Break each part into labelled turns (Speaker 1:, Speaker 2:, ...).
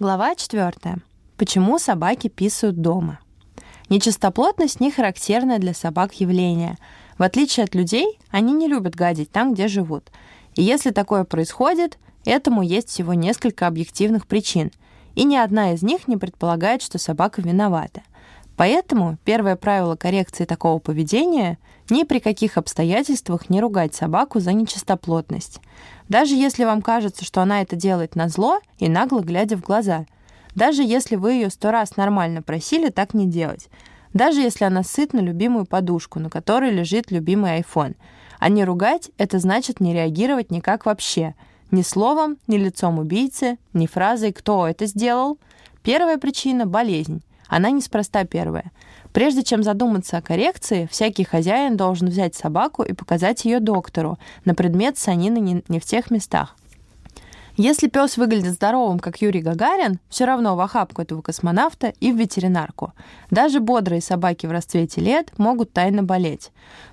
Speaker 1: Глава 4. Почему собаки писают дома? Нечистоплотность не характерное для собак явление. В отличие от людей, они не любят гадить там, где живут. И если такое происходит, этому есть всего несколько объективных причин. И ни одна из них не предполагает, что собака виновата. Поэтому первое правило коррекции такого поведения — ни при каких обстоятельствах не ругать собаку за нечистоплотность. Даже если вам кажется, что она это делает на зло и нагло глядя в глаза. Даже если вы ее сто раз нормально просили так не делать. Даже если она сыт на любимую подушку, на которой лежит любимый iPhone. А не ругать — это значит не реагировать никак вообще. Ни словом, ни лицом убийцы, ни фразой «кто это сделал?». Первая причина — болезнь. Она неспроста первая. Прежде чем задуматься о коррекции, всякий хозяин должен взять собаку и показать ее доктору на предмет санины не в тех местах. Если пес выглядит здоровым, как Юрий Гагарин, все равно в охапку этого космонавта и в ветеринарку. Даже бодрые собаки в расцвете лет могут тайно болеть.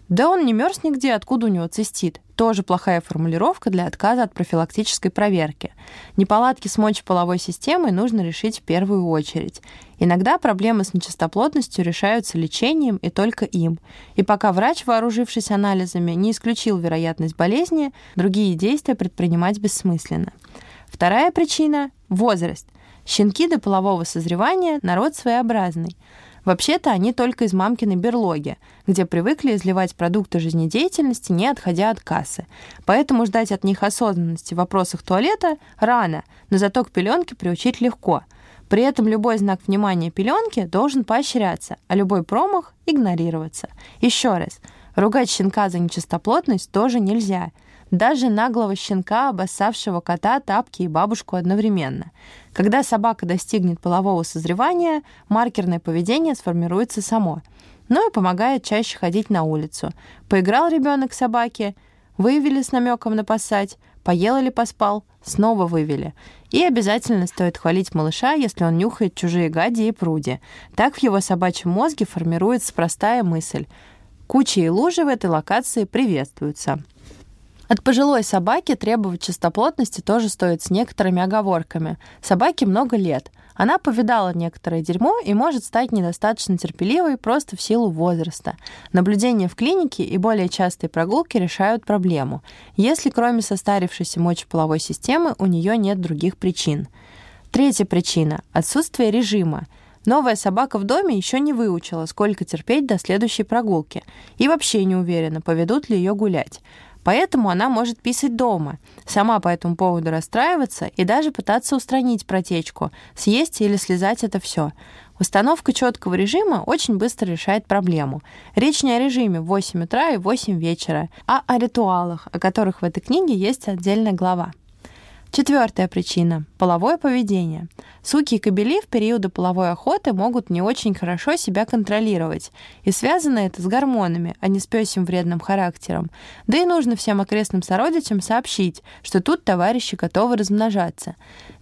Speaker 1: Да он не мерз нигде, откуда у него цистит. Тоже плохая формулировка для отказа от профилактической проверки. Неполадки с мочеполовой системой нужно решить в первую очередь. Иногда проблемы с нечистоплотностью решаются лечением и только им. И пока врач, вооружившись анализами, не исключил вероятность болезни, другие действия предпринимать бессмысленно. Вторая причина – возраст. Щенки до полового созревания – народ своеобразный. Вообще-то они только из мамкиной берлоги, где привыкли изливать продукты жизнедеятельности, не отходя от кассы. Поэтому ждать от них осознанности в вопросах туалета рано, но зато к пеленке приучить легко. При этом любой знак внимания пеленки должен поощряться, а любой промах — игнорироваться. Еще раз, ругать щенка за нечистоплотность тоже нельзя — даже наглого щенка, обоссавшего кота, тапки и бабушку одновременно. Когда собака достигнет полового созревания, маркерное поведение сформируется само. Ну и помогает чаще ходить на улицу. Поиграл ребенок собаке, вывели с намеком на посадь, поел или поспал, снова вывели. И обязательно стоит хвалить малыша, если он нюхает чужие гади и пруди. Так в его собачьем мозге формируется простая мысль. Куча и лужи в этой локации приветствуются. От пожилой собаки требовать чистоплотности тоже стоит с некоторыми оговорками. Собаке много лет. Она повидала некоторое дерьмо и может стать недостаточно терпеливой просто в силу возраста. Наблюдение в клинике и более частые прогулки решают проблему, если кроме состарившейся мочеполовой системы у нее нет других причин. Третья причина — отсутствие режима. Новая собака в доме еще не выучила, сколько терпеть до следующей прогулки. И вообще не уверена, поведут ли ее гулять. Поэтому она может писать дома, сама по этому поводу расстраиваться и даже пытаться устранить протечку, съесть или слезать это все. Установка четкого режима очень быстро решает проблему. Речь не о режиме в 8 утра и 8 вечера, а о ритуалах, о которых в этой книге есть отдельная глава. Четвертая причина – половое поведение. Суки и кобели в периоды половой охоты могут не очень хорошо себя контролировать. И связано это с гормонами, а не с пёсим вредным характером. Да и нужно всем окрестным сородичам сообщить, что тут товарищи готовы размножаться.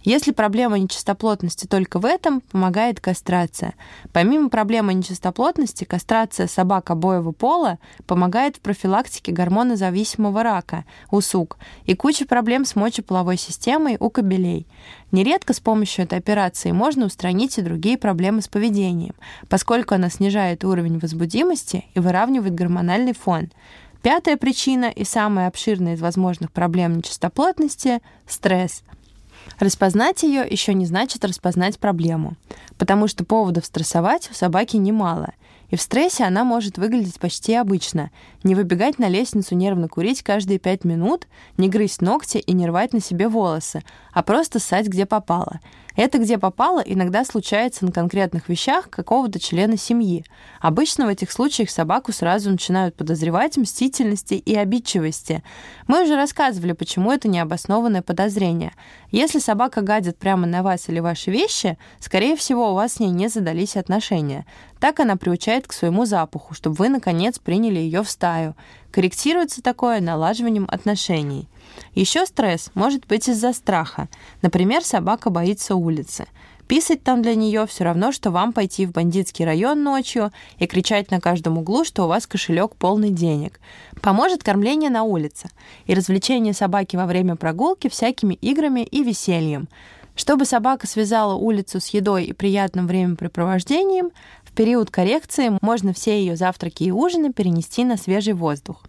Speaker 1: Если проблема нечистоплотности только в этом, помогает кастрация. Помимо проблемы нечистоплотности, кастрация собак обоего пола помогает в профилактике гормонозависимого рака у и куча проблем с мочеполовой системой у кобелей. Нередко с помощью этой операции можно устранить и другие проблемы с поведением, поскольку она снижает уровень возбудимости и выравнивает гормональный фон. Пятая причина и самая обширная из возможных проблем нечистоплотности — стресс — Распознать ее еще не значит распознать проблему, потому что поводов стрессовать у собаки немало, и в стрессе она может выглядеть почти обычно. Не выбегать на лестницу нервно курить каждые пять минут, не грызть ногти и не рвать на себе волосы, а просто ссать где попало — это где попало иногда случается на конкретных вещах какого-то члена семьи. Обычно в этих случаях собаку сразу начинают подозревать мстительности и обидчивости. Мы уже рассказывали, почему это необоснованное подозрение. Если собака гадит прямо на вас или ваши вещи, скорее всего, у вас с ней не задались отношения. Так она приучает к своему запаху, чтобы вы, наконец, приняли ее в стаю. Корректируется такое налаживанием отношений. Еще стресс может быть из-за страха. Например, собака боится улицы. Писать там для нее все равно, что вам пойти в бандитский район ночью и кричать на каждом углу, что у вас кошелек полный денег. Поможет кормление на улице и развлечение собаки во время прогулки всякими играми и весельем. Чтобы собака связала улицу с едой и приятным времяпрепровождением, в период коррекции можно все ее завтраки и ужины перенести на свежий воздух.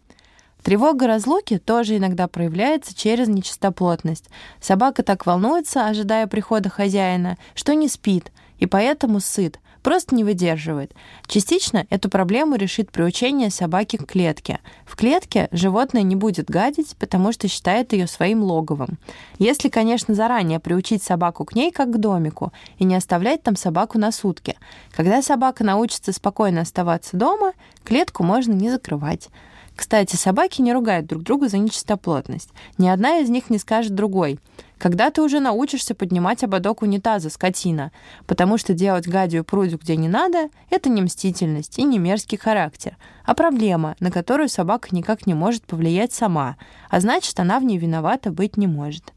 Speaker 1: Тревога разлуки тоже иногда проявляется через нечистоплотность. Собака так волнуется, ожидая прихода хозяина, что не спит, и поэтому сыт, просто не выдерживает. Частично эту проблему решит приучение собаки к клетке. В клетке животное не будет гадить, потому что считает ее своим логовом. Если, конечно, заранее приучить собаку к ней как к домику и не оставлять там собаку на сутки. Когда собака научится спокойно оставаться дома, клетку можно не закрывать. Кстати, собаки не ругают друг друга за нечистоплотность. Ни одна из них не скажет другой. Когда ты уже научишься поднимать ободок унитаза, скотина? Потому что делать гадию прудю где не надо — это не мстительность и не мерзкий характер, а проблема, на которую собака никак не может повлиять сама, а значит, она в ней виновата быть не может.